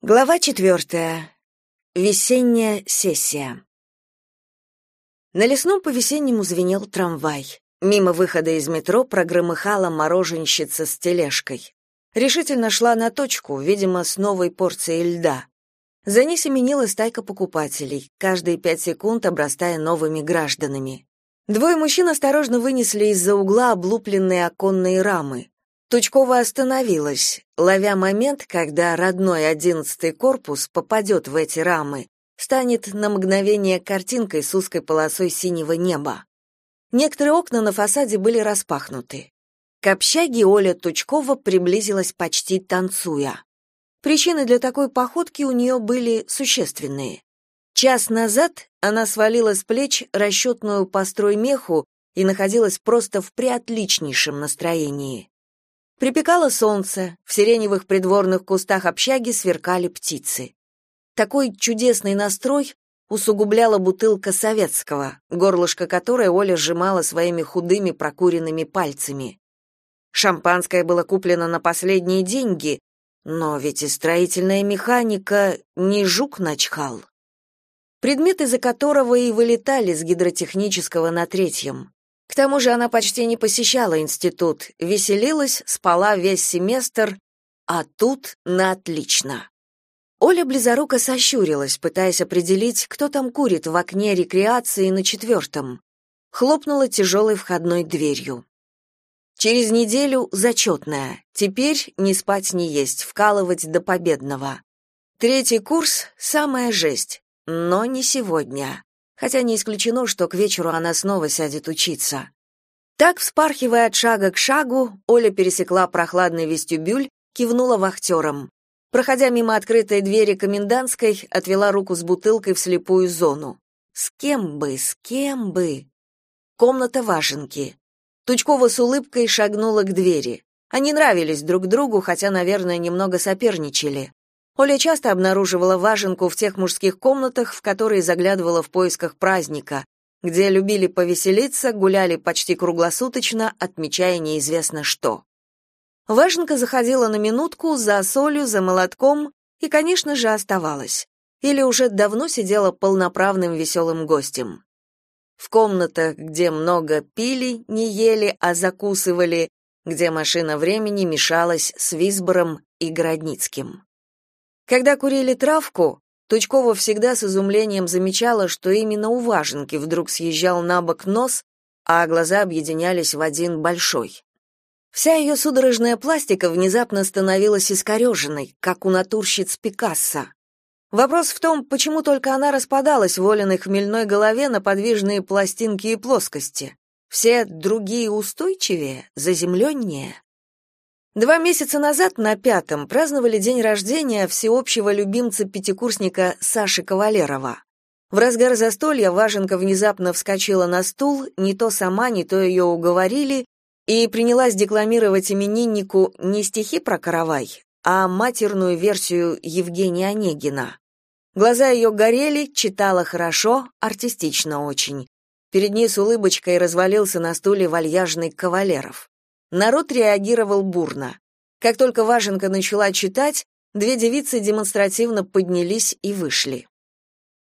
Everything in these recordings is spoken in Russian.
Глава четвертая. Весенняя сессия. На лесном по-весеннему звенел трамвай. Мимо выхода из метро прогромыхала мороженщица с тележкой. Решительно шла на точку, видимо, с новой порцией льда. За ней семенила стайка покупателей, каждые пять секунд обрастая новыми гражданами. Двое мужчин осторожно вынесли из-за угла облупленные оконные рамы. Тучкова остановилась, ловя момент, когда родной одиннадцатый корпус попадет в эти рамы, станет на мгновение картинкой с узкой полосой синего неба. Некоторые окна на фасаде были распахнуты. К общаге Оля Тучкова приблизилась почти танцуя. Причины для такой походки у нее были существенные. Час назад она свалила с плеч расчетную построй меху и находилась просто в приотличнейшем настроении. Припекало солнце, в сиреневых придворных кустах общаги сверкали птицы. Такой чудесный настрой усугубляла бутылка советского, горлышко которой Оля сжимала своими худыми прокуренными пальцами. Шампанское было куплено на последние деньги, но ведь и строительная механика не жук начхал. Предметы, из-за которого и вылетали с гидротехнического на третьем. К тому же она почти не посещала институт, веселилась, спала весь семестр, а тут на отлично. Оля близоруко сощурилась, пытаясь определить, кто там курит в окне рекреации на четвертом. Хлопнула тяжелой входной дверью. Через неделю зачетная. Теперь не спать не есть, вкалывать до победного. Третий курс — самая жесть, но не сегодня хотя не исключено, что к вечеру она снова сядет учиться. Так, вспархивая от шага к шагу, Оля пересекла прохладный вестибюль, кивнула вахтерам. Проходя мимо открытой двери комендантской, отвела руку с бутылкой в слепую зону. С кем бы, с кем бы? Комната Вашенки. Тучкова с улыбкой шагнула к двери. Они нравились друг другу, хотя, наверное, немного соперничали. Оля часто обнаруживала важенку в тех мужских комнатах, в которые заглядывала в поисках праздника, где любили повеселиться, гуляли почти круглосуточно, отмечая неизвестно что. Важенка заходила на минутку за солью, за молотком и, конечно же, оставалась. Или уже давно сидела полноправным веселым гостем. В комнатах, где много пили, не ели, а закусывали, где машина времени мешалась с Висбором и Городницким. Когда курили травку, Тучкова всегда с изумлением замечала, что именно у Важенки вдруг съезжал на бок нос, а глаза объединялись в один большой. Вся ее судорожная пластика внезапно становилась искореженной, как у натурщиц Пикассо. Вопрос в том, почему только она распадалась в Олиной хмельной голове на подвижные пластинки и плоскости. Все другие устойчивее, заземленнее. Два месяца назад на пятом праздновали день рождения всеобщего любимца-пятикурсника Саши Кавалерова. В разгар застолья Важенка внезапно вскочила на стул, не то сама, не то ее уговорили, и принялась декламировать имениннику не стихи про каравай, а матерную версию Евгения Онегина. Глаза ее горели, читала хорошо, артистично очень. Перед ней с улыбочкой развалился на стуле вальяжный Кавалеров. Народ реагировал бурно. Как только Важенка начала читать, две девицы демонстративно поднялись и вышли.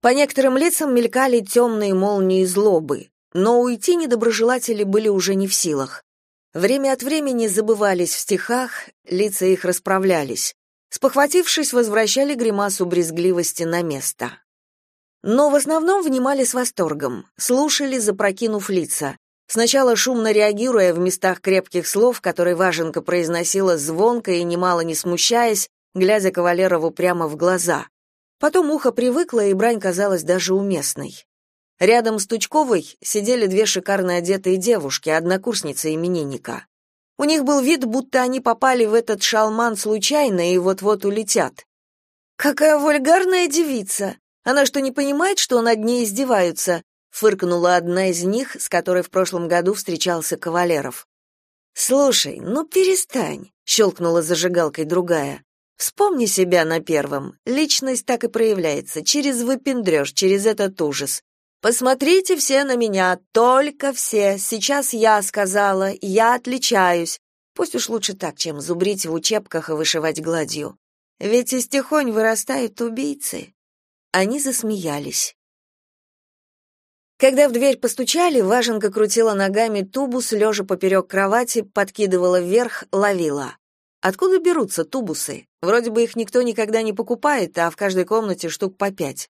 По некоторым лицам мелькали темные молнии злобы, но уйти недоброжелатели были уже не в силах. Время от времени забывались в стихах, лица их расправлялись. Спохватившись, возвращали гримасу брезгливости на место. Но в основном внимали с восторгом, слушали, запрокинув лица, Сначала шумно реагируя в местах крепких слов, которые Важенка произносила звонко и немало не смущаясь, глядя Кавалерову прямо в глаза. Потом ухо привыкло, и брань казалась даже уместной. Рядом с Тучковой сидели две шикарно одетые девушки, однокурсница именинника. У них был вид, будто они попали в этот шалман случайно и вот-вот улетят. «Какая вульгарная девица! Она что, не понимает, что над ней издеваются? Фыркнула одна из них, с которой в прошлом году встречался Кавалеров. Слушай, ну перестань, щелкнула зажигалкой другая. Вспомни себя на первом. Личность так и проявляется через выпендрёж, через этот ужас. Посмотрите все на меня, только все. Сейчас я сказала, я отличаюсь. Пусть уж лучше так, чем зубрить в учебках и вышивать гладью. Ведь из тихонь вырастают убийцы. Они засмеялись. Когда в дверь постучали, Важенка крутила ногами тубус, лежа поперек кровати, подкидывала вверх, ловила. Откуда берутся тубусы? Вроде бы их никто никогда не покупает, а в каждой комнате штук по пять.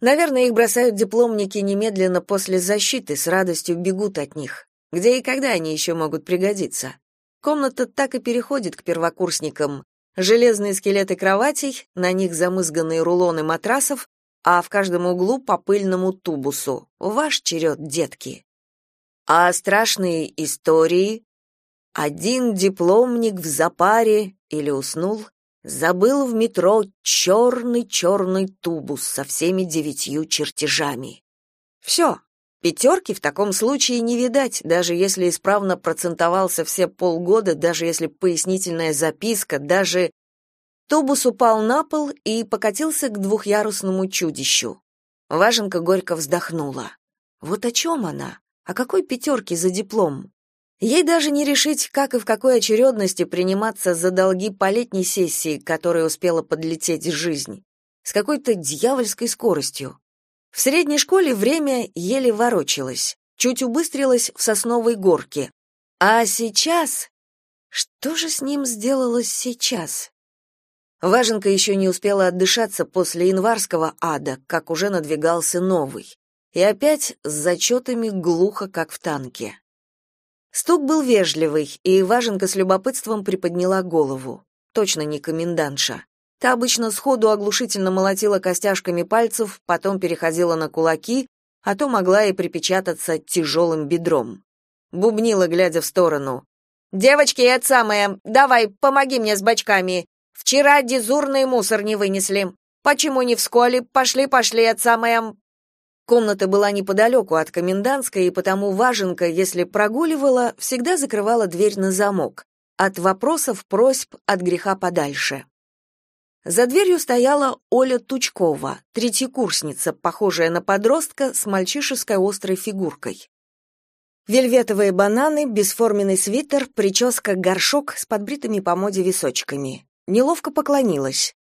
Наверное, их бросают дипломники немедленно после защиты, с радостью бегут от них. Где и когда они еще могут пригодиться? Комната так и переходит к первокурсникам. Железные скелеты кроватей, на них замызганные рулоны матрасов, а в каждом углу по пыльному тубусу. Ваш черед, детки. А страшные истории? Один дипломник в запаре или уснул, забыл в метро черный-черный тубус со всеми девятью чертежами. Все, пятерки в таком случае не видать, даже если исправно процентовался все полгода, даже если пояснительная записка, даже Тубус упал на пол и покатился к двухъярусному чудищу. Важенка горько вздохнула. Вот о чем она? О какой пятерке за диплом? Ей даже не решить, как и в какой очередности приниматься за долги по летней сессии, которой успела подлететь жизнь. С какой-то дьявольской скоростью. В средней школе время еле ворочалось, чуть убыстрилось в сосновой горке. А сейчас... Что же с ним сделалось сейчас? Важенка еще не успела отдышаться после январского ада, как уже надвигался новый. И опять с зачетами глухо, как в танке. Стук был вежливый, и Важенка с любопытством приподняла голову. Точно не комендантша. Та обычно сходу оглушительно молотила костяшками пальцев, потом переходила на кулаки, а то могла и припечататься тяжелым бедром. Бубнила, глядя в сторону. «Девочки, это самое, давай, помоги мне с бачками. Вчера дежурный мусор не вынесли. Почему не в школе? Пошли, пошли, это самое...» Комната была неподалеку от комендантской, и потому Важенка, если прогуливала, всегда закрывала дверь на замок. От вопросов, просьб, от греха подальше. За дверью стояла Оля Тучкова, третьекурсница, похожая на подростка с мальчишеской острой фигуркой. Вельветовые бананы, бесформенный свитер, прическа-горшок с подбритыми по моде височками неловко поклонилась.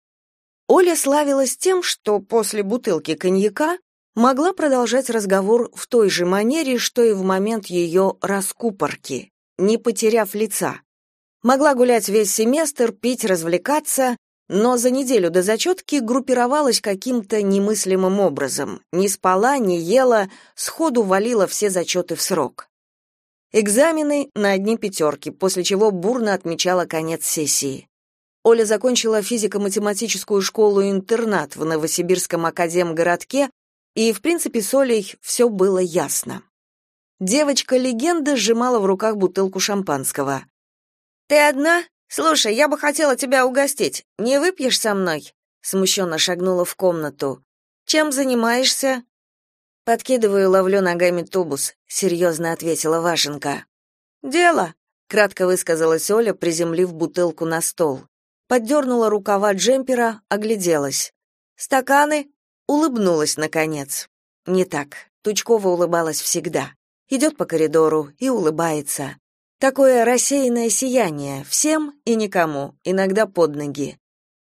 Оля славилась тем, что после бутылки коньяка могла продолжать разговор в той же манере, что и в момент ее раскупорки, не потеряв лица. Могла гулять весь семестр, пить, развлекаться, но за неделю до зачетки группировалась каким-то немыслимым образом, не спала, не ела, сходу валила все зачеты в срок. Экзамены на одни пятерки, после чего бурно отмечала конец сессии. Оля закончила физико-математическую школу-интернат в Новосибирском академгородке, и, в принципе, с Олей все было ясно. Девочка-легенда сжимала в руках бутылку шампанского. «Ты одна? Слушай, я бы хотела тебя угостить. Не выпьешь со мной?» Смущенно шагнула в комнату. «Чем занимаешься?» «Подкидываю, ловлю ногами тубус», — серьезно ответила Вашенка. «Дело», — кратко высказалась Оля, приземлив бутылку на стол поддернула рукава джемпера, огляделась. «Стаканы?» Улыбнулась, наконец. Не так. Тучкова улыбалась всегда. Идет по коридору и улыбается. Такое рассеянное сияние, всем и никому, иногда под ноги.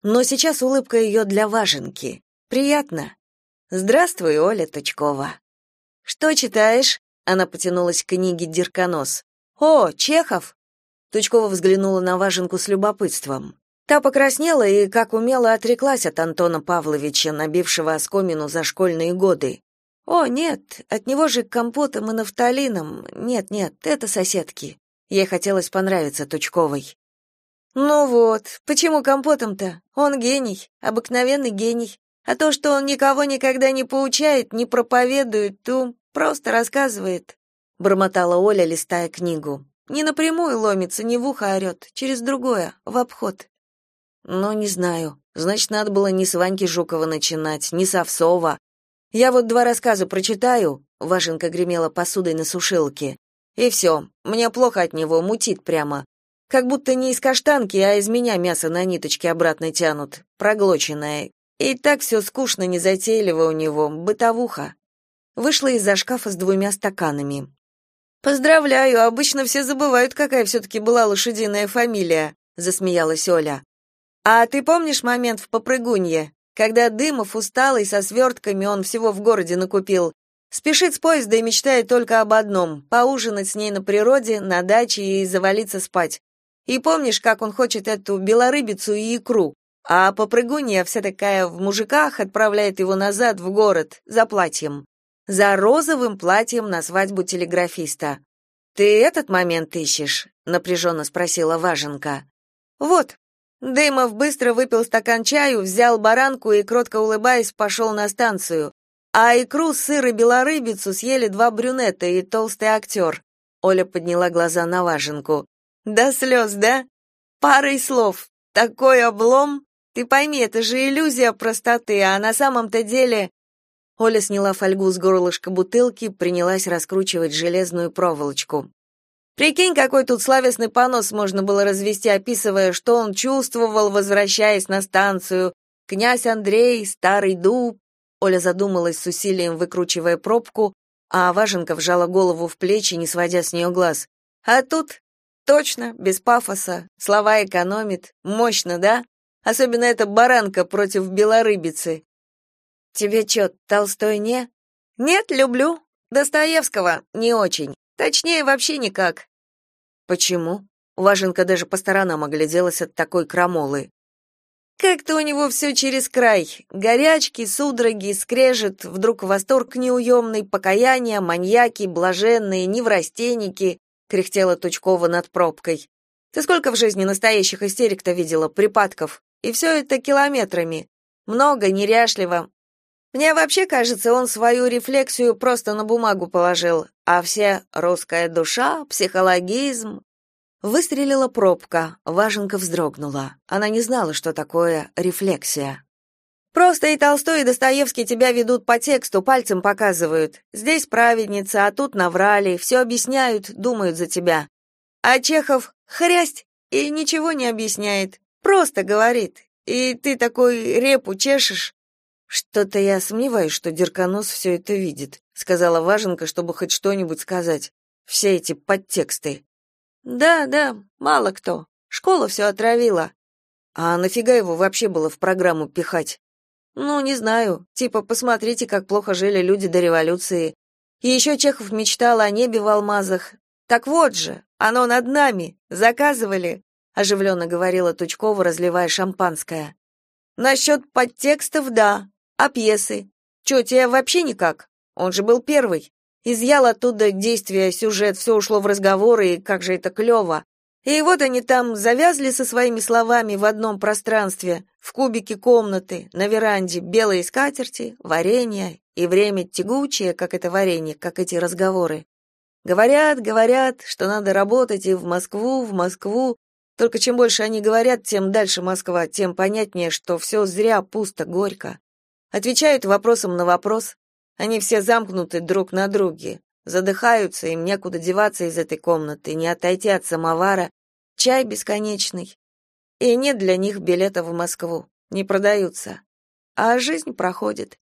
Но сейчас улыбка ее для важенки. Приятно. Здравствуй, Оля Тучкова. Что читаешь? Она потянулась к книге Дирконос. О, Чехов. Тучкова взглянула на важенку с любопытством. Та покраснела и, как умело, отреклась от Антона Павловича, набившего оскомину за школьные годы. «О, нет, от него же компотом и нафталином. Нет-нет, это соседки». Ей хотелось понравиться Тучковой. «Ну вот, почему компотом-то? Он гений, обыкновенный гений. А то, что он никого никогда не поучает, не проповедует, то просто рассказывает», — бормотала Оля, листая книгу. «Не напрямую ломится, не в ухо орет, через другое, в обход». Ну, не знаю. Значит, надо было не с Ваньки Жукова начинать, не с Овсова. Я вот два рассказа прочитаю, Вашенка гремела посудой на сушилке. И все, мне плохо от него, мутит прямо. Как будто не из каштанки, а из меня мясо на ниточке обратно тянут, проглоченное. И так все скучно, незатейливо у него, бытовуха. Вышла из-за шкафа с двумя стаканами. «Поздравляю, обычно все забывают, какая все-таки была лошадиная фамилия», — засмеялась Оля. А ты помнишь момент в попрыгунье, когда Дымов усталый со свертками он всего в городе накупил, спешит с поезда и мечтает только об одном — поужинать с ней на природе, на даче и завалиться спать. И помнишь, как он хочет эту белорыбицу и икру, а попрыгунья вся такая в мужиках отправляет его назад в город за платьем. За розовым платьем на свадьбу телеграфиста. «Ты этот момент ищешь?» — напряженно спросила Важенка. «Вот». Дымов быстро выпил стакан чаю, взял баранку и, кротко улыбаясь, пошел на станцию. А икру, сыр и белорыбицу съели два брюнета и толстый актер. Оля подняла глаза на Важенку. «Да слез, да? Парой слов. Такой облом. Ты пойми, это же иллюзия простоты, а на самом-то деле...» Оля сняла фольгу с горлышка бутылки, принялась раскручивать железную проволочку. Прикинь, какой тут словесный понос можно было развести, описывая, что он чувствовал, возвращаясь на станцию. Князь Андрей, старый дуб. Оля задумалась с усилием, выкручивая пробку, а Важенка вжала голову в плечи, не сводя с нее глаз. А тут точно, без пафоса, слова экономит, мощно, да? Особенно эта баранка против белорыбицы. Тебе чё, Толстой не? Нет, люблю. Достоевского не очень. Точнее, вообще никак. Почему? Важенка даже по сторонам огляделась от такой крамолы. Как-то у него все через край. Горячки, судороги, скрежет, вдруг восторг неуемный, покаяние, маньяки, блаженные, неврастенники, кряхтела Тучкова над пробкой. Ты сколько в жизни настоящих истерик-то видела, припадков? И все это километрами. Много, неряшливо, мне вообще кажется, он свою рефлексию просто на бумагу положил, а все русская душа, психологизм. Выстрелила пробка, Важенка вздрогнула. Она не знала, что такое рефлексия. Просто и Толстой, и Достоевский тебя ведут по тексту, пальцем показывают. Здесь праведница, а тут наврали, все объясняют, думают за тебя. А Чехов хрясть и ничего не объясняет, просто говорит. И ты такой репу чешешь, что-то я сомневаюсь, что Дерканос все это видит, сказала Важенка, чтобы хоть что-нибудь сказать. Все эти подтексты. Да, да, мало кто. Школа все отравила. А нафига его вообще было в программу пихать? Ну, не знаю. Типа, посмотрите, как плохо жили люди до революции. И еще Чехов мечтал о небе в алмазах. Так вот же, оно над нами. Заказывали, оживленно говорила Тучкова, разливая шампанское. Насчет подтекстов, да, а пьесы? Чё, тебе вообще никак? Он же был первый. Изъял оттуда действия, сюжет, все ушло в разговоры, и как же это клёво. И вот они там завязли со своими словами в одном пространстве, в кубике комнаты, на веранде, белые скатерти, варенье и время тягучее, как это варенье, как эти разговоры. Говорят, говорят, что надо работать и в Москву, в Москву. Только чем больше они говорят, тем дальше Москва, тем понятнее, что все зря, пусто, горько. Отвечают вопросом на вопрос. Они все замкнуты друг на друге, задыхаются, им некуда деваться из этой комнаты, не отойти от самовара, чай бесконечный. И нет для них билета в Москву, не продаются. А жизнь проходит.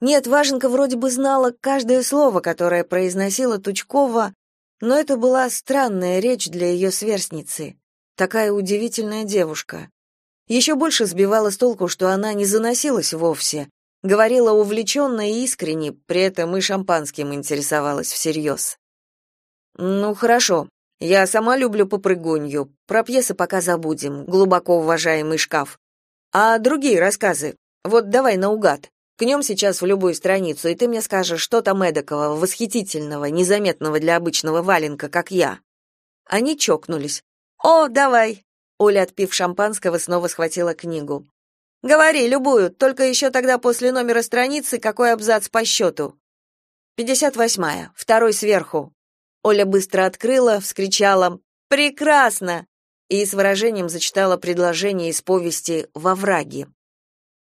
Нет, Важенка вроде бы знала каждое слово, которое произносила Тучкова, но это была странная речь для ее сверстницы. Такая удивительная девушка. Еще больше сбивало с толку, что она не заносилась вовсе, говорила увлеченно и искренне, при этом и шампанским интересовалась всерьез. «Ну, хорошо. Я сама люблю попрыгунью. Про пьесы пока забудем, глубоко уважаемый шкаф. А другие рассказы? Вот давай наугад. Кнем сейчас в любую страницу, и ты мне скажешь, что там эдакого, восхитительного, незаметного для обычного валенка, как я». Они чокнулись. «О, давай!» Оля, отпив шампанского, снова схватила книгу. «Говори, любую, только еще тогда после номера страницы какой абзац по счету?» «Пятьдесят восьмая, второй сверху». Оля быстро открыла, вскричала «Прекрасно!» и с выражением зачитала предложение из повести «Во враге».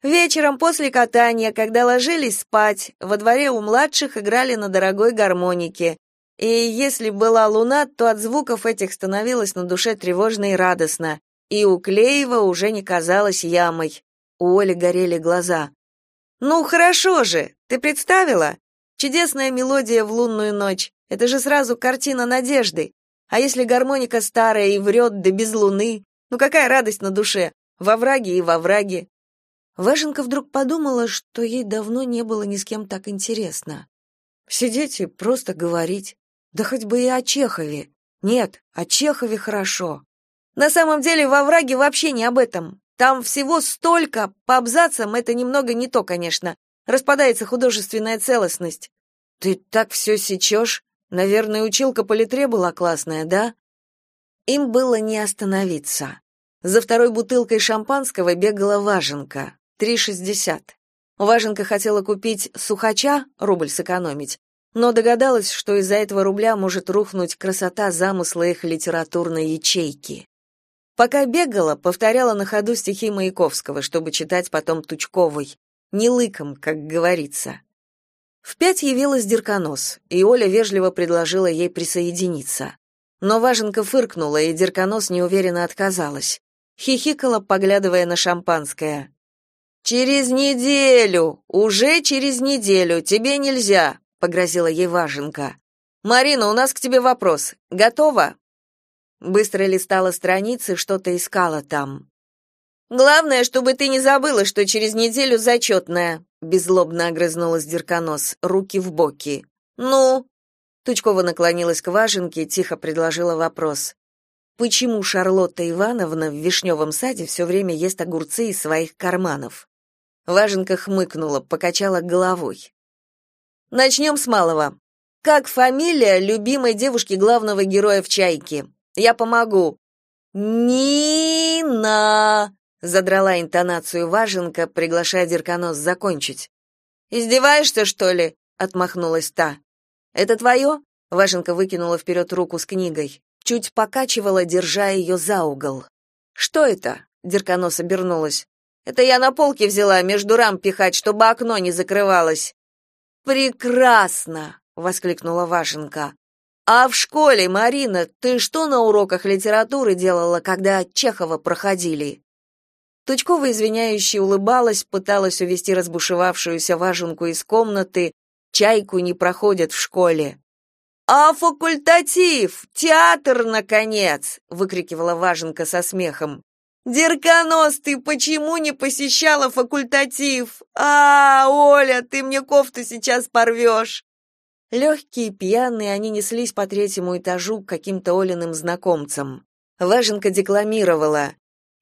Вечером после катания, когда ложились спать, во дворе у младших играли на дорогой гармонике. И если была луна, то от звуков этих становилось на душе тревожно и радостно, и у Клеева уже не казалось ямой. У Оли горели глаза. «Ну, хорошо же! Ты представила? Чудесная мелодия в лунную ночь. Это же сразу картина надежды. А если гармоника старая и врет, да без луны? Ну какая радость на душе? Во враге и во враге. Важенка вдруг подумала, что ей давно не было ни с кем так интересно. Сидеть и просто говорить. Да хоть бы и о Чехове. Нет, о Чехове хорошо. На самом деле во враге вообще не об этом. Там всего столько, по абзацам это немного не то, конечно. Распадается художественная целостность. Ты так все сечешь? Наверное, училка по литре была классная, да? Им было не остановиться. За второй бутылкой шампанского бегала Важенка. 3,60. Важенка хотела купить сухача, рубль сэкономить, но догадалась, что из-за этого рубля может рухнуть красота замысла их литературной ячейки. Пока бегала, повторяла на ходу стихи Маяковского, чтобы читать потом Тучковой, не лыком, как говорится. В пять явилась Дерканос, и Оля вежливо предложила ей присоединиться. Но Важенка фыркнула, и Дерканос неуверенно отказалась. Хихикала, поглядывая на шампанское. «Через неделю! Уже через неделю! Тебе нельзя!» — погрозила ей Важенка. «Марина, у нас к тебе вопрос. Готова?» Быстро листала страницы, что-то искала там. «Главное, чтобы ты не забыла, что через неделю зачетная», — беззлобно огрызнулась Дерканос, руки в боки. «Ну?» Тучкова наклонилась к Важенке и тихо предложила вопрос. «Почему Шарлотта Ивановна в вишневом саде все время ест огурцы из своих карманов?» Важенка хмыкнула, покачала головой. «Начнем с малого. Как фамилия любимой девушки главного героя в «Чайке»? Я помогу». «Нина!» — задрала интонацию Важенка, приглашая Дерканос закончить. «Издеваешься, что ли?» — отмахнулась та. «Это твое?» — Важенка выкинула вперед руку с книгой. Чуть покачивала, держа ее за угол. «Что это?» — Дерканос обернулась. Это я на полке взяла между рам пихать, чтобы окно не закрывалось. Прекрасно, воскликнула Вашенко. А в школе, Марина, ты что на уроках литературы делала, когда Чехова проходили? Тучкова извиняюще улыбалась, пыталась увести разбушевавшуюся Важенку из комнаты. Чайку не проходят в школе. «А факультатив! Театр, наконец!» — выкрикивала Важенка со смехом. Дерканос, ты почему не посещала факультатив? А, Оля, ты мне кофту сейчас порвешь!» Легкие, пьяные, они неслись по третьему этажу к каким-то Олиным знакомцам. Важенка декламировала.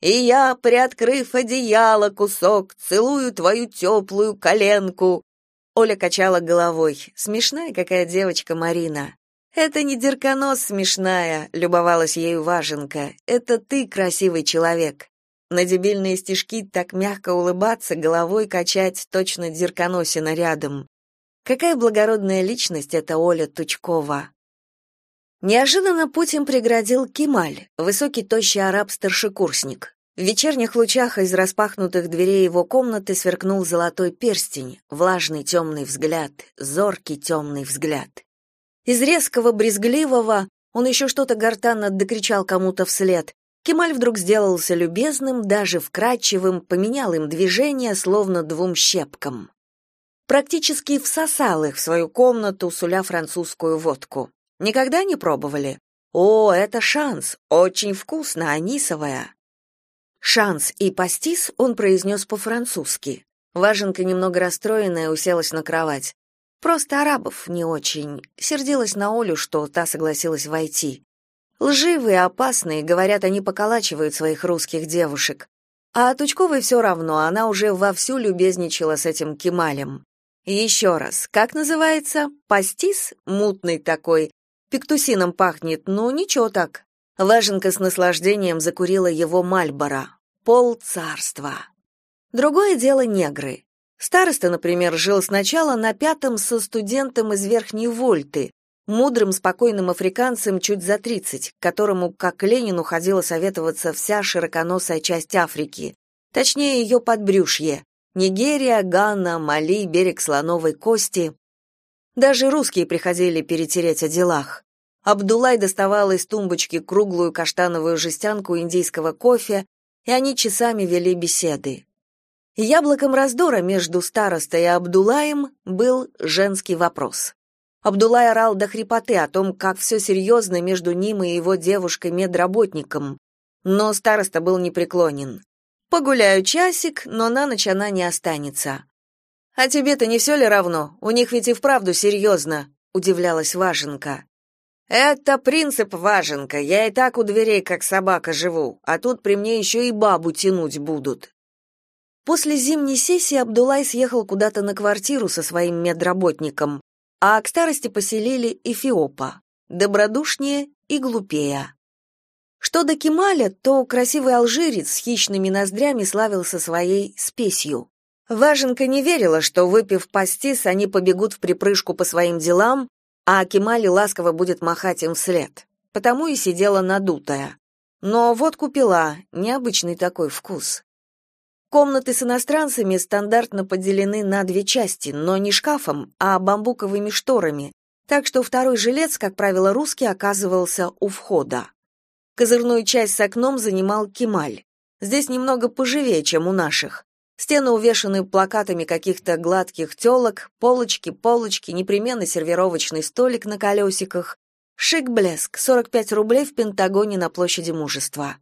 «И я, приоткрыв одеяло кусок, целую твою теплую коленку». Оля качала головой. Смешная какая девочка Марина. Это не дерканос смешная, любовалась ею Важенка. Это ты красивый человек. На дебильные стишки так мягко улыбаться, головой качать точно дерканосина рядом. Какая благородная личность эта Оля Тучкова. Неожиданно путь им преградил Кемаль, высокий тощий араб-старшекурсник. В вечерних лучах из распахнутых дверей его комнаты сверкнул золотой перстень, влажный темный взгляд, зоркий темный взгляд. Из резкого, брезгливого он еще что-то гортанно докричал кому-то вслед. Кемаль вдруг сделался любезным, даже вкрадчивым, поменял им движение, словно двум щепкам. Практически всосал их в свою комнату, суля французскую водку. Никогда не пробовали? О, это шанс, очень вкусно, анисовая. Шанс и пастис он произнес по-французски. Важенка, немного расстроенная, уселась на кровать. Просто арабов не очень. Сердилась на Олю, что та согласилась войти. Лживые, опасные, говорят, они поколачивают своих русских девушек. А Тучковой все равно, она уже вовсю любезничала с этим Кемалем. еще раз, как называется? Пастис? Мутный такой. Пектусином пахнет, ну ничего так. Важенка с наслаждением закурила его Мальбора. Пол царства. Другое дело негры. Староста, например, жил сначала на пятом со студентом из Верхней Вольты, мудрым, спокойным африканцем чуть за тридцать, которому, как Ленину, ходила советоваться вся широконосая часть Африки, точнее ее подбрюшье, Нигерия, Ганна, Мали, берег Слоновой Кости. Даже русские приходили перетереть о делах. Абдулай доставал из тумбочки круглую каштановую жестянку индийского кофе, и они часами вели беседы. Яблоком раздора между старостой и Абдулаем был женский вопрос. Абдулай орал до хрипоты о том, как все серьезно между ним и его девушкой-медработником, но староста был непреклонен. Погуляю часик, но на ночь она не останется. А тебе-то не все ли равно? У них ведь и вправду серьезно», — удивлялась Важенка. Это принцип Важенка. Я и так у дверей как собака живу, а тут при мне еще и бабу тянуть будут. После зимней сессии Абдулай съехал куда-то на квартиру со своим медработником, а к старости поселили Эфиопа, добродушнее и глупее. Что до Кемаля, то красивый алжирец с хищными ноздрями славился своей спесью. Важенка не верила, что, выпив пастис, они побегут в припрыжку по своим делам, а Кемали ласково будет махать им вслед. Потому и сидела надутая. Но вот купила, необычный такой вкус. Комнаты с иностранцами стандартно поделены на две части, но не шкафом, а бамбуковыми шторами, так что второй жилец, как правило, русский, оказывался у входа. Козырную часть с окном занимал Кемаль. Здесь немного поживее, чем у наших. Стены увешаны плакатами каких-то гладких телок, полочки, полочки, непременно сервировочный столик на колесиках. Шик-блеск, 45 рублей в Пентагоне на площади Мужества.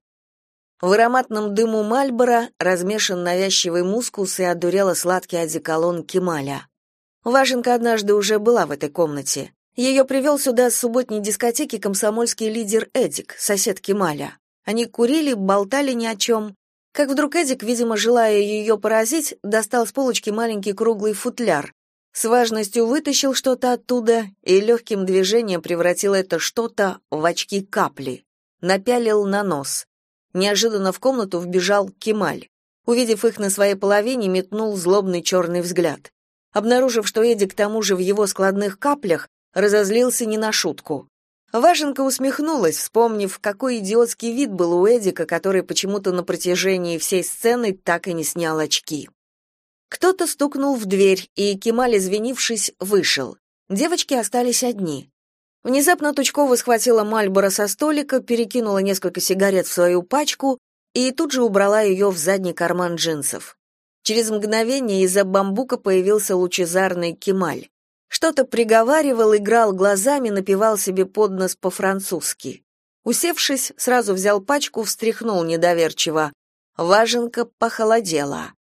В ароматном дыму Мальбора размешан навязчивый мускус и одурело сладкий одеколон Кемаля. Важенка однажды уже была в этой комнате. Ее привел сюда с субботней дискотеки комсомольский лидер Эдик, сосед Кемаля. Они курили, болтали ни о чем. Как вдруг Эдик, видимо, желая ее поразить, достал с полочки маленький круглый футляр. С важностью вытащил что-то оттуда и легким движением превратил это что-то в очки капли. Напялил на нос. Неожиданно в комнату вбежал Кемаль. Увидев их на своей половине, метнул злобный черный взгляд. Обнаружив, что Эдик к тому же в его складных каплях, разозлился не на шутку. Важенка усмехнулась, вспомнив, какой идиотский вид был у Эдика, который почему-то на протяжении всей сцены так и не снял очки. Кто-то стукнул в дверь, и Кемаль, извинившись, вышел. Девочки остались одни. Внезапно Тучкова схватила Мальборо со столика, перекинула несколько сигарет в свою пачку и тут же убрала ее в задний карман джинсов. Через мгновение из-за бамбука появился лучезарный Кемаль. Что-то приговаривал, играл глазами, напевал себе под нос по-французски. Усевшись, сразу взял пачку, встряхнул недоверчиво. Важенка похолодела.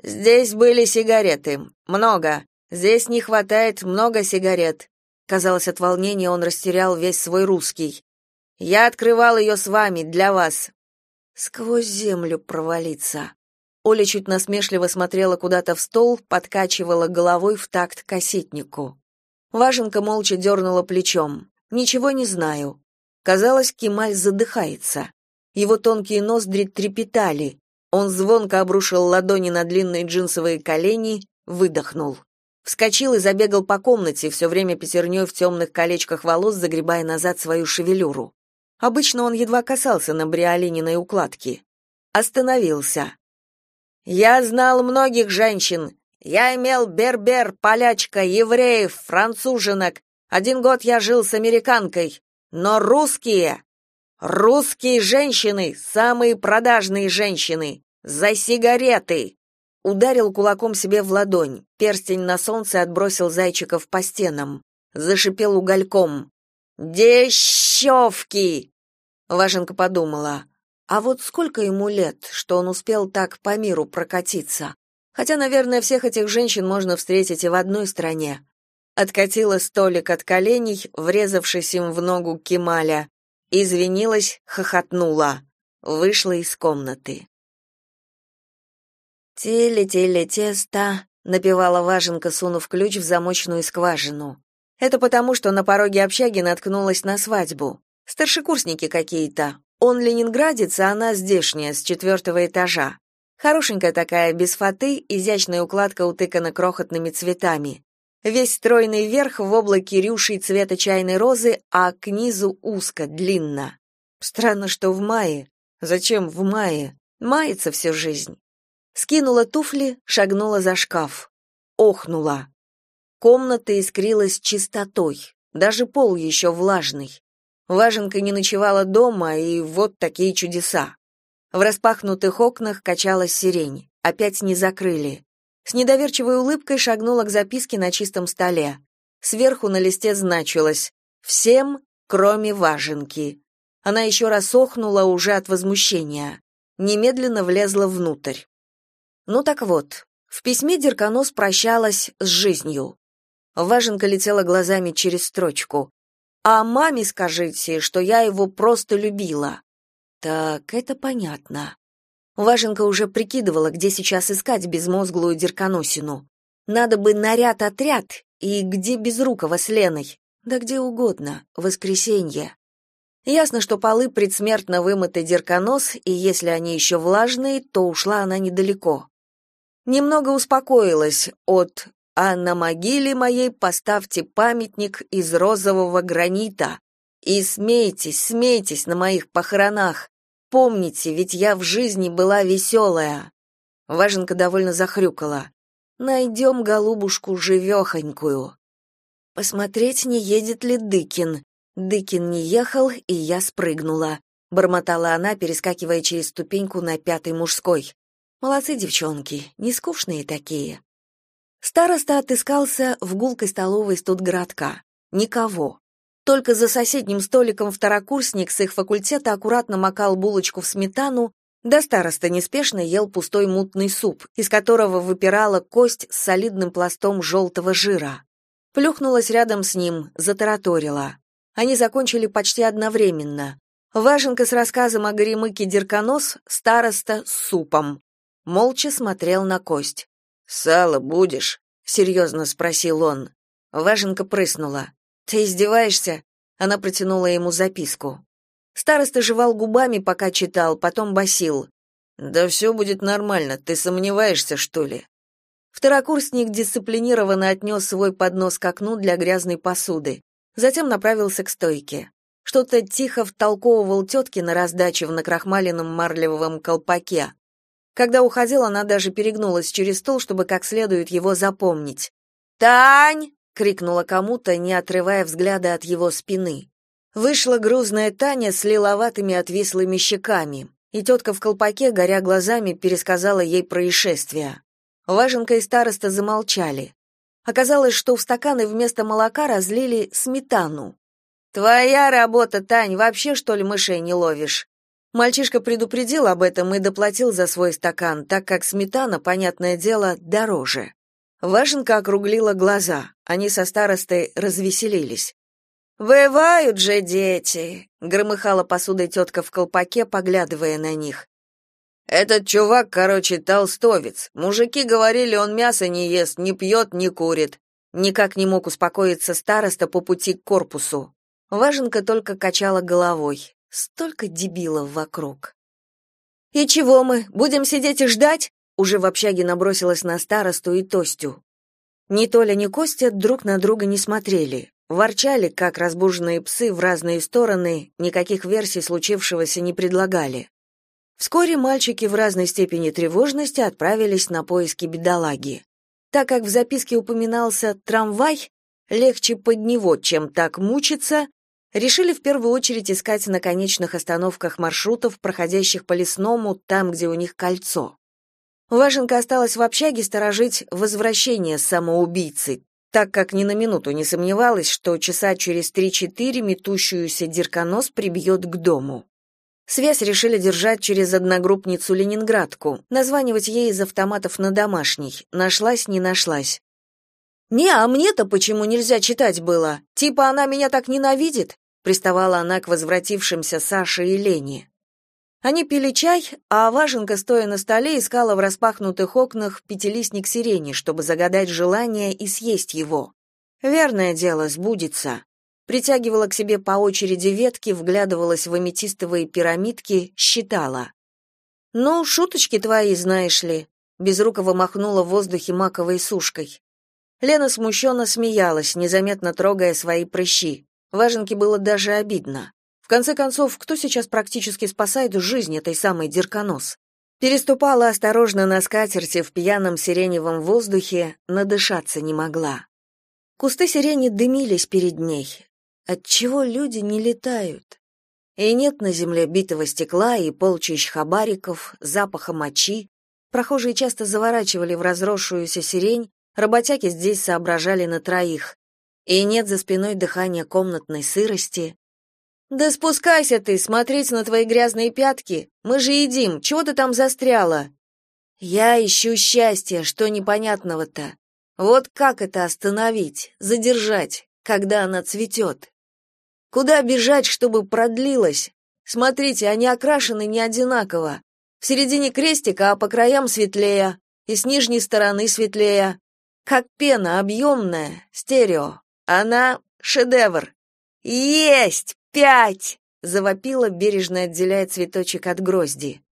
«Здесь были сигареты. Много. Здесь не хватает много сигарет. Казалось, от волнения он растерял весь свой русский. Я открывал ее с вами, для вас. Сквозь землю провалиться. Оля чуть насмешливо смотрела куда-то в стол, подкачивала головой в такт кассетнику. Важенка молча дернула плечом. «Ничего не знаю». Казалось, Кемаль задыхается. Его тонкие ноздри трепетали. Он звонко обрушил ладони на длинные джинсовые колени, выдохнул. Вскочил и забегал по комнате, все время пятерней в темных колечках волос, загребая назад свою шевелюру. Обычно он едва касался на бриолининой укладки. Остановился. «Я знал многих женщин. Я имел бербер, полячка, евреев, француженок. Один год я жил с американкой. Но русские... Русские женщины, самые продажные женщины. За сигареты ударил кулаком себе в ладонь. Перстень на солнце отбросил зайчиков по стенам. Зашипел угольком. «Дещевки!» Важенка подумала. А вот сколько ему лет, что он успел так по миру прокатиться? Хотя, наверное, всех этих женщин можно встретить и в одной стране. Откатила столик от коленей, врезавшись им в ногу Кемаля. Извинилась, хохотнула. Вышла из комнаты. «Теле-теле тесто», — напевала Важенка, сунув ключ в замочную скважину. Это потому, что на пороге общаги наткнулась на свадьбу. Старшекурсники какие-то. Он ленинградец, а она здешняя, с четвертого этажа. Хорошенькая такая, без фаты, изящная укладка утыкана крохотными цветами. Весь стройный верх в облаке рюшей цвета чайной розы, а к низу узко, длинно. Странно, что в мае. Зачем в мае? Мается всю жизнь. Скинула туфли, шагнула за шкаф. Охнула. Комната искрилась чистотой, даже пол еще влажный. Важенка не ночевала дома, и вот такие чудеса. В распахнутых окнах качалась сирень, опять не закрыли. С недоверчивой улыбкой шагнула к записке на чистом столе. Сверху на листе значилось «Всем, кроме Важенки». Она еще раз охнула уже от возмущения. немедленно влезла внутрь. Ну так вот, в письме Дерканос прощалась с жизнью. Важенка летела глазами через строчку. «А маме скажите, что я его просто любила». Так, это понятно. Важенка уже прикидывала, где сейчас искать безмозглую Дерканосину. Надо бы наряд-отряд, и где Безрукова с Леной? Да где угодно, воскресенье. Ясно, что полы предсмертно вымыты Дерканос, и если они еще влажные, то ушла она недалеко. Немного успокоилась от «А на могиле моей поставьте памятник из розового гранита, и смейтесь, смейтесь на моих похоронах. Помните, ведь я в жизни была веселая». Важенка довольно захрюкала. «Найдем голубушку живехонькую». Посмотреть, не едет ли Дыкин. Дыкин не ехал, и я спрыгнула. Бормотала она, перескакивая через ступеньку на пятый мужской. Молодцы девчонки, не скучные такие. Староста отыскался в гулкой столовой студгородка. Никого. Только за соседним столиком второкурсник с их факультета аккуратно макал булочку в сметану, да староста неспешно ел пустой мутный суп, из которого выпирала кость с солидным пластом желтого жира. Плюхнулась рядом с ним, затараторила. Они закончили почти одновременно. Важенка с рассказом о горемыке Дерконос, староста с супом. Молча смотрел на кость. «Сало будешь?» — серьезно спросил он. Важенка прыснула. «Ты издеваешься?» Она протянула ему записку. Староста жевал губами, пока читал, потом басил. «Да все будет нормально, ты сомневаешься, что ли?» Второкурсник дисциплинированно отнес свой поднос к окну для грязной посуды. Затем направился к стойке. Что-то тихо втолковывал тетке на раздаче в накрахмаленном марлевом колпаке. Когда уходил, она даже перегнулась через стол, чтобы как следует его запомнить. «Тань!» — крикнула кому-то, не отрывая взгляда от его спины. Вышла грузная Таня с лиловатыми отвислыми щеками, и тетка в колпаке, горя глазами, пересказала ей происшествие. Важенка и староста замолчали. Оказалось, что в стаканы вместо молока разлили сметану. «Твоя работа, Тань, вообще, что ли, мышей не ловишь?» Мальчишка предупредил об этом и доплатил за свой стакан, так как сметана, понятное дело, дороже. Важенка округлила глаза. Они со старостой развеселились. «Бывают же дети!» — громыхала посудой тетка в колпаке, поглядывая на них. Этот чувак, короче, толстовец. Мужики говорили, он мясо не ест, не пьет, не курит. Никак не мог успокоиться староста по пути к корпусу. Важенка только качала головой. Столько дебилов вокруг. «И чего мы, будем сидеть и ждать?» Уже в общаге набросилась на старосту и Тостю. Ни Толя, ни Костя друг на друга не смотрели. Ворчали, как разбуженные псы, в разные стороны, никаких версий случившегося не предлагали. Вскоре мальчики в разной степени тревожности отправились на поиски бедолаги. Так как в записке упоминался трамвай, легче под него, чем так мучиться, решили в первую очередь искать на конечных остановках маршрутов, проходящих по лесному, там, где у них кольцо. Важенка осталась в общаге сторожить возвращение самоубийцы, так как ни на минуту не сомневалась, что часа через три-четыре метущуюся Дирконос прибьет к дому. Связь решили держать через одногруппницу Ленинградку, названивать ей из автоматов на домашний. Нашлась, не нашлась. «Не, а мне-то почему нельзя читать было? Типа она меня так ненавидит?» приставала она к возвратившимся Саше и Лене. Они пили чай, а Важенка, стоя на столе, искала в распахнутых окнах пятилистник сирени, чтобы загадать желание и съесть его. Верное дело, сбудется притягивала к себе по очереди ветки, вглядывалась в аметистовые пирамидки, считала. «Ну, шуточки твои, знаешь ли», — Безрукова махнула в воздухе маковой сушкой. Лена смущенно смеялась, незаметно трогая свои прыщи. Важенке было даже обидно. В конце концов, кто сейчас практически спасает жизнь этой самой Дерконос? Переступала осторожно на скатерти в пьяном сиреневом воздухе, надышаться не могла. Кусты сирени дымились перед ней, Отчего люди не летают? И нет на земле битого стекла и полчищ хабариков, запаха мочи. Прохожие часто заворачивали в разросшуюся сирень, работяги здесь соображали на троих. И нет за спиной дыхания комнатной сырости. Да спускайся ты, смотреть на твои грязные пятки. Мы же едим. Чего ты там застряла? Я ищу счастье, что непонятного-то. Вот как это остановить, задержать, когда она цветет? Куда бежать, чтобы продлилось? Смотрите, они окрашены не одинаково. В середине крестика, а по краям светлее, и с нижней стороны светлее. Как пена, объемная, стерео. Она шедевр. Есть! Пять!» — завопила, бережно отделяя цветочек от грозди.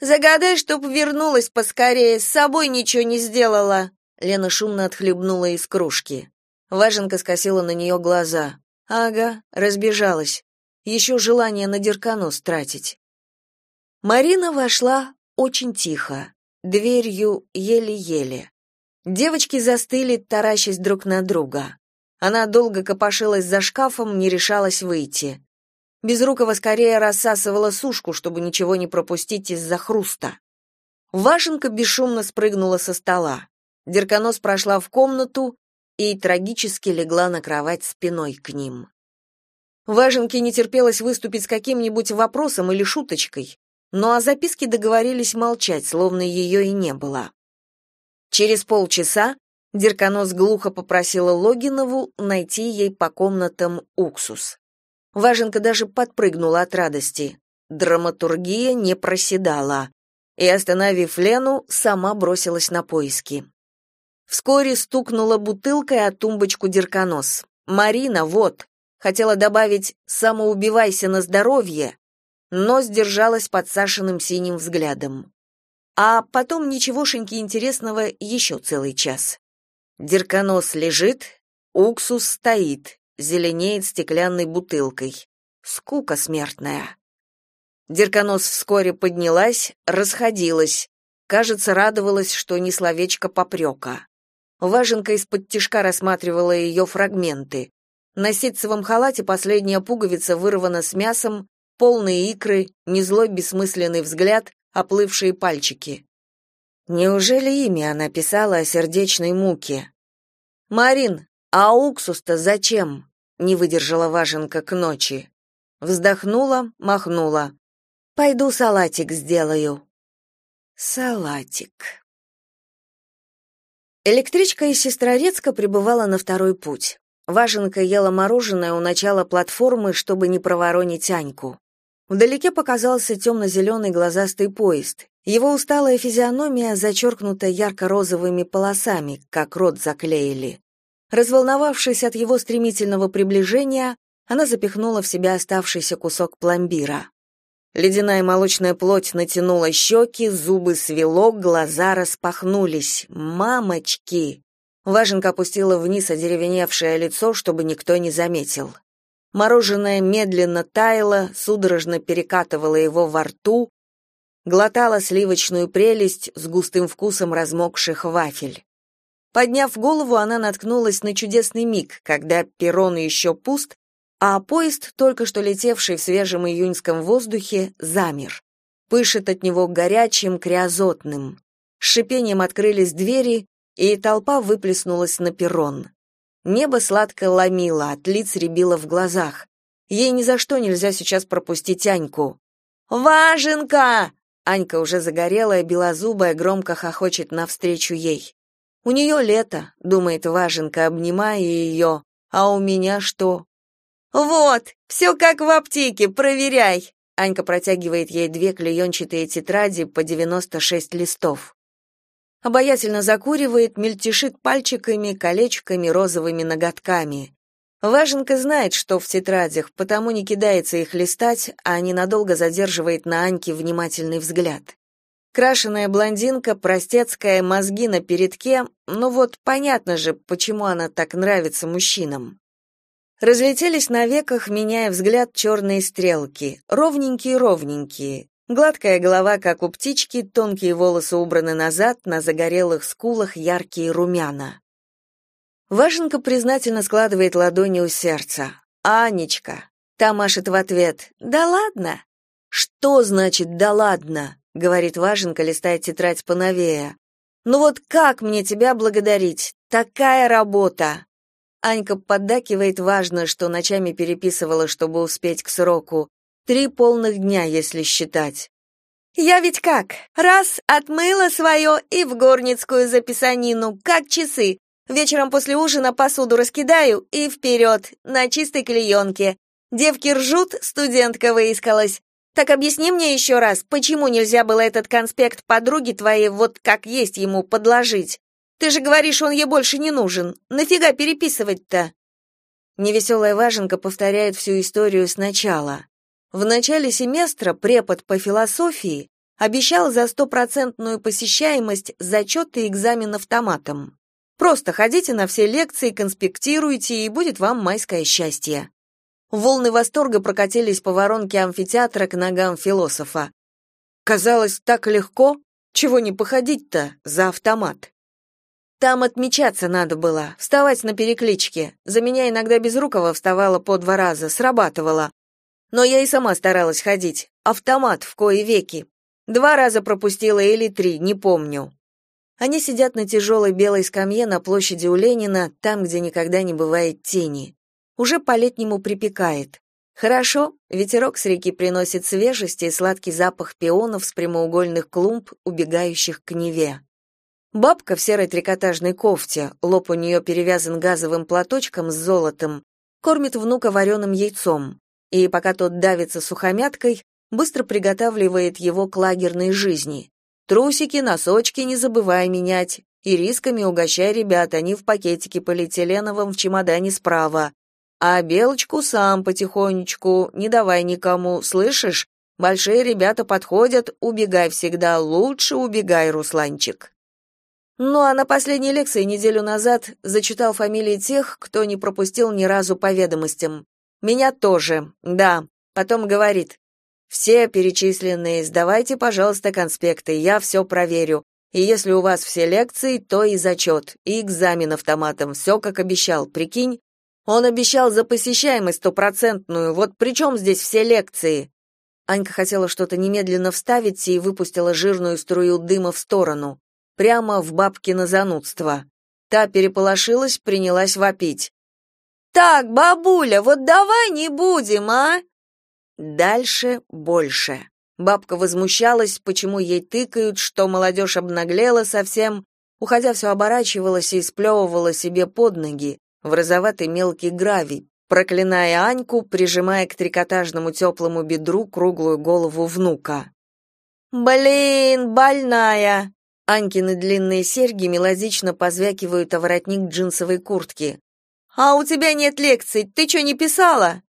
«Загадай, чтоб вернулась поскорее, с собой ничего не сделала!» Лена шумно отхлебнула из кружки. Важенка скосила на нее глаза. «Ага, разбежалась. Еще желание на дерканос тратить». Марина вошла очень тихо, дверью еле-еле. Девочки застыли, таращась друг на друга. Она долго копошилась за шкафом, не решалась выйти. Безрукова скорее рассасывала сушку, чтобы ничего не пропустить из-за хруста. Вашенка бесшумно спрыгнула со стола. Дерканос прошла в комнату и трагически легла на кровать спиной к ним. Важенке не терпелось выступить с каким-нибудь вопросом или шуточкой, но о записке договорились молчать, словно ее и не было. Через полчаса Дерканос глухо попросила Логинову найти ей по комнатам уксус. Важенка даже подпрыгнула от радости. Драматургия не проседала. И, остановив Лену, сама бросилась на поиски. Вскоре стукнула бутылкой о тумбочку Дерканос. «Марина, вот!» Хотела добавить «самоубивайся на здоровье», но сдержалась под Сашиным синим взглядом. А потом ничегошеньки интересного еще целый час. Дерканос лежит, уксус стоит, зеленеет стеклянной бутылкой. Скука смертная. Дерканос вскоре поднялась, расходилась. Кажется, радовалась, что ни словечко попрека. Важенка из-под тишка рассматривала ее фрагменты. На ситцевом халате последняя пуговица вырвана с мясом, полные икры, незлой бессмысленный взгляд, оплывшие пальчики. Неужели имя она писала о сердечной муке? Марин, а уксус-то зачем? Не выдержала Важенка к ночи. Вздохнула, махнула. Пойду салатик сделаю. Салатик. Электричка из Сестрорецка прибывала на второй путь. Важенка ела мороженое у начала платформы, чтобы не проворонить Аньку. Вдалеке показался темно-зеленый глазастый поезд. Его усталая физиономия зачеркнута ярко-розовыми полосами, как рот заклеили. Разволновавшись от его стремительного приближения, она запихнула в себя оставшийся кусок пломбира. Ледяная молочная плоть натянула щеки, зубы свело, глаза распахнулись. «Мамочки!» Важенка опустила вниз одеревеневшее лицо, чтобы никто не заметил. Мороженое медленно таяло, судорожно перекатывало его во рту, глотала сливочную прелесть с густым вкусом размокших вафель. Подняв голову, она наткнулась на чудесный миг, когда перрон еще пуст, а поезд, только что летевший в свежем июньском воздухе, замер. Пышет от него горячим, криозотным. С шипением открылись двери, и толпа выплеснулась на перрон. Небо сладко ломило, от лиц рябило в глазах. Ей ни за что нельзя сейчас пропустить Аньку. «Важенка!» Анька уже загорелая, белозубая, громко хохочет навстречу ей. «У нее лето», — думает Важенка, обнимая ее, «а у меня что?» «Вот, все как в аптеке, проверяй!» Анька протягивает ей две клеенчатые тетради по 96 листов. Обаятельно закуривает, мельтешит пальчиками, колечками, розовыми ноготками. Важенка знает, что в тетрадях, потому не кидается их листать, а ненадолго задерживает на Аньке внимательный взгляд. Крашеная блондинка, простецкая, мозги на передке, ну вот понятно же, почему она так нравится мужчинам. Разлетелись на веках, меняя взгляд черные стрелки, ровненькие-ровненькие, Гладкая голова, как у птички, тонкие волосы убраны назад, на загорелых скулах яркие румяна. Важенка признательно складывает ладони у сердца. «Анечка!» Та машет в ответ. «Да ладно!» «Что значит «да ладно»?» — говорит Важенка, листая тетрадь поновее. «Ну вот как мне тебя благодарить? Такая работа!» Анька поддакивает, важно, что ночами переписывала, чтобы успеть к сроку. Три полных дня, если считать. Я ведь как? Раз отмыла свое и в горницкую записанину, как часы. Вечером после ужина посуду раскидаю и вперед, на чистой клеенке. Девки ржут, студентка выискалась. Так объясни мне еще раз, почему нельзя было этот конспект подруги твоей вот как есть ему подложить? Ты же говоришь, он ей больше не нужен. Нафига переписывать-то? Невеселая важенка повторяет всю историю сначала. В начале семестра препод по философии обещал за стопроцентную посещаемость зачеты и экзамен автоматом. Просто ходите на все лекции, конспектируйте, и будет вам майское счастье. Волны восторга прокатились по воронке амфитеатра к ногам философа. Казалось, так легко, чего не походить-то за автомат. Там отмечаться надо было, вставать на перекличке. За меня иногда Безрукова вставала по два раза, срабатывала. Но я и сама старалась ходить. Автомат в кои веки. Два раза пропустила или три, не помню. Они сидят на тяжелой белой скамье на площади у Ленина, там, где никогда не бывает тени. Уже по-летнему припекает. Хорошо, ветерок с реки приносит свежесть и сладкий запах пионов с прямоугольных клумб, убегающих к Неве. Бабка в серой трикотажной кофте, лоб у нее перевязан газовым платочком с золотом, кормит внука вареным яйцом, и пока тот давится сухомяткой, быстро приготавливает его к лагерной жизни. Трусики, носочки не забывай менять. И рисками угощай ребят, они в пакетике полиэтиленовом в чемодане справа. А белочку сам потихонечку, не давай никому, слышишь? Большие ребята подходят, убегай всегда, лучше убегай, Русланчик. Ну а на последней лекции неделю назад зачитал фамилии тех, кто не пропустил ни разу по ведомостям. Меня тоже, да. Потом говорит, все перечисленные, сдавайте, пожалуйста, конспекты, я все проверю. И если у вас все лекции, то и зачет, и экзамен автоматом, все как обещал, прикинь? Он обещал за посещаемость стопроцентную, вот при чем здесь все лекции?» Анька хотела что-то немедленно вставить и выпустила жирную струю дыма в сторону, прямо в бабкино занудство. Та переполошилась, принялась вопить. «Так, бабуля, вот давай не будем, а? Дальше больше. Бабка возмущалась, почему ей тыкают, что молодежь обнаглела совсем, уходя все оборачивалась и сплевывала себе под ноги в розоватый мелкий гравий, проклиная Аньку, прижимая к трикотажному теплому бедру круглую голову внука. «Блин, больная!» Анькины длинные серьги мелодично позвякивают о воротник джинсовой куртки. «А у тебя нет лекций, ты что, не писала?»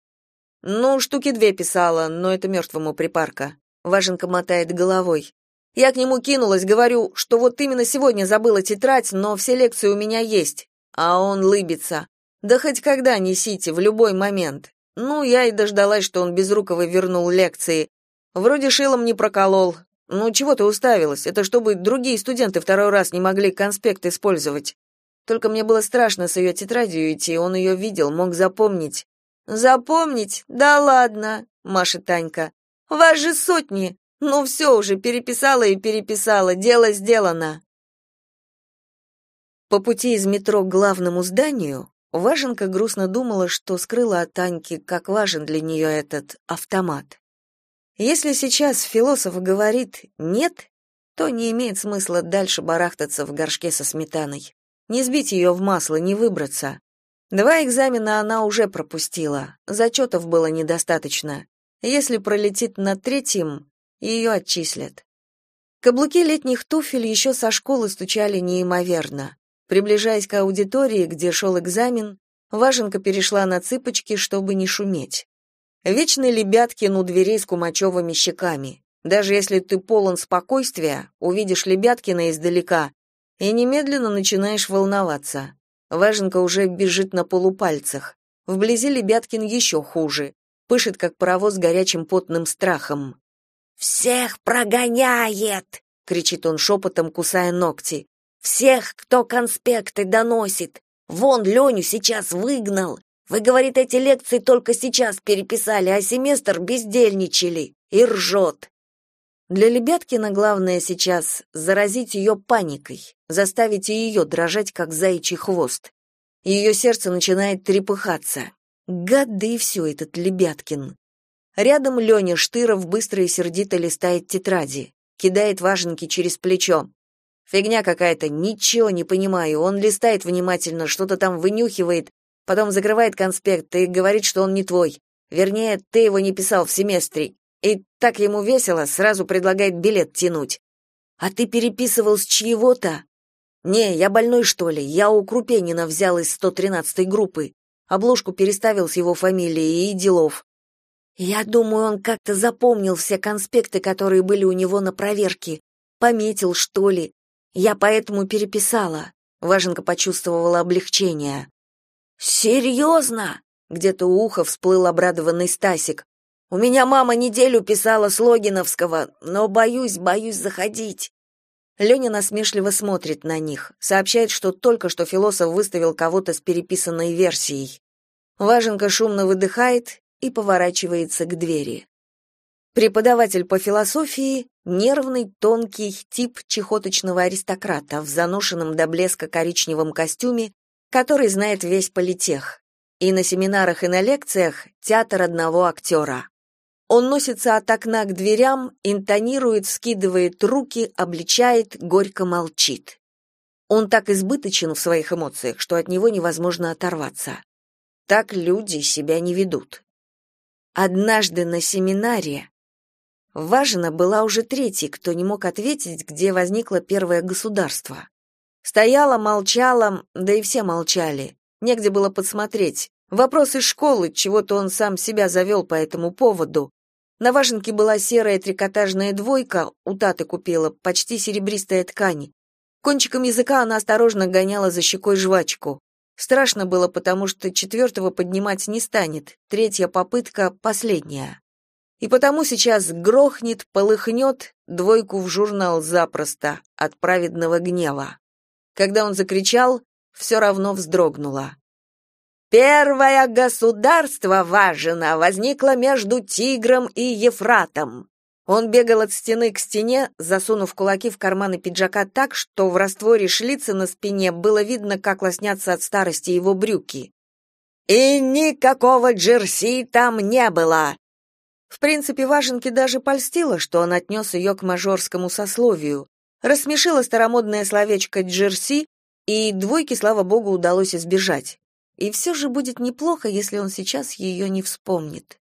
Ну, штуки две писала, но это мертвому припарка. Важенка мотает головой. Я к нему кинулась, говорю, что вот именно сегодня забыла тетрадь, но все лекции у меня есть. А он лыбится. Да хоть когда несите, в любой момент. Ну, я и дождалась, что он безруково вернул лекции. Вроде шилом не проколол. Ну, чего ты уставилась? Это чтобы другие студенты второй раз не могли конспект использовать. Только мне было страшно с ее тетрадью идти, он ее видел, мог запомнить. Запомнить? Да ладно, машет Танька. Вас же сотни. Ну все уже переписала и переписала, дело сделано. По пути из метро к главному зданию Важенка грустно думала, что скрыла от Таньки, как важен для нее этот автомат. Если сейчас философ говорит «нет», то не имеет смысла дальше барахтаться в горшке со сметаной. Не сбить ее в масло, не выбраться. Два экзамена она уже пропустила, зачетов было недостаточно. Если пролетит на третьем, ее отчислят. Каблуки летних туфель еще со школы стучали неимоверно. Приближаясь к аудитории, где шел экзамен, Важенка перешла на цыпочки, чтобы не шуметь. Вечный Лебяткин у дверей с кумачевыми щеками. Даже если ты полон спокойствия, увидишь Лебяткина издалека и немедленно начинаешь волноваться. Важенка уже бежит на полупальцах. Вблизи Лебяткин еще хуже. Пышет, как паровоз горячим потным страхом. «Всех прогоняет!» — кричит он шепотом, кусая ногти. «Всех, кто конспекты доносит! Вон Леню сейчас выгнал! Вы, говорит, эти лекции только сейчас переписали, а семестр бездельничали!» И ржет. Для Лебяткина главное сейчас заразить ее паникой, заставить ее дрожать, как заячий хвост. Ее сердце начинает трепыхаться. Гады все этот Лебяткин. Рядом Леня Штыров быстро и сердито листает тетради, кидает важенки через плечо. Фигня какая-то, ничего не понимаю. Он листает внимательно, что-то там вынюхивает, потом закрывает конспект и говорит, что он не твой. Вернее, ты его не писал в семестре. И так ему весело, сразу предлагает билет тянуть. А ты переписывал с чьего-то? Не, я больной, что ли? Я у Крупенина взял из 113-й группы. Обложку переставил с его фамилией и делов. Я думаю, он как-то запомнил все конспекты, которые были у него на проверке. Пометил, что ли. Я поэтому переписала. Важенка почувствовала облегчение. «Серьезно?» — где-то у уха всплыл обрадованный Стасик. «У меня мама неделю писала с Логиновского, но боюсь, боюсь заходить». Леня насмешливо смотрит на них, сообщает, что только что философ выставил кого-то с переписанной версией. Важенка шумно выдыхает и поворачивается к двери. Преподаватель по философии — нервный, тонкий тип чехоточного аристократа в заношенном до блеска коричневом костюме, который знает весь политех. И на семинарах и на лекциях театр одного актера. Он носится от окна к дверям, интонирует, скидывает руки, обличает, горько молчит. Он так избыточен в своих эмоциях, что от него невозможно оторваться. Так люди себя не ведут. Однажды на семинаре Важина была уже третьей, кто не мог ответить, где возникло первое государство. Стояла, молчала, да и все молчали. Негде было подсмотреть. Вопрос из школы, чего-то он сам себя завел по этому поводу. На важенке была серая трикотажная двойка, у Таты купила, почти серебристая ткань. Кончиком языка она осторожно гоняла за щекой жвачку. Страшно было, потому что четвертого поднимать не станет, третья попытка — последняя. И потому сейчас грохнет, полыхнет двойку в журнал запросто, от праведного гнева. Когда он закричал, все равно вздрогнула. «Первое государство, Важина, возникло между Тигром и Ефратом. Он бегал от стены к стене, засунув кулаки в карманы пиджака так, что в растворе шлицы на спине было видно, как лоснятся от старости его брюки. «И никакого джерси там не было!» В принципе, Важенке даже польстило, что он отнес ее к мажорскому сословию. Рассмешило старомодное словечко «джерси», и двойке, слава богу, удалось избежать. И все же будет неплохо, если он сейчас ее не вспомнит.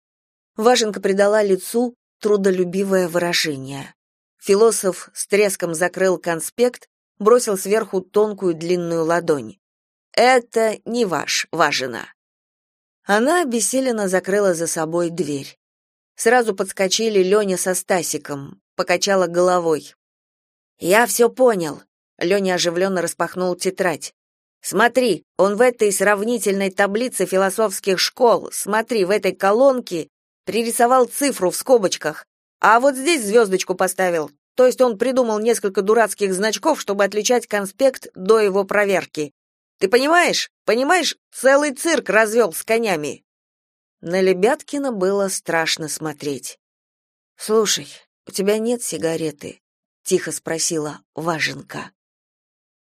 Важенка придала лицу трудолюбивое выражение. Философ с треском закрыл конспект, бросил сверху тонкую длинную ладонь. «Это не ваш, Важина». Она обессиленно закрыла за собой дверь. Сразу подскочили Леня со Стасиком, покачала головой. «Я все понял», — Леня оживленно распахнул тетрадь. «Смотри, он в этой сравнительной таблице философских школ, смотри, в этой колонке пририсовал цифру в скобочках, а вот здесь звездочку поставил. То есть он придумал несколько дурацких значков, чтобы отличать конспект до его проверки. Ты понимаешь? Понимаешь, целый цирк развел с конями. На Лебяткина было страшно смотреть. Слушай, у тебя нет сигареты? Тихо спросила Важенка.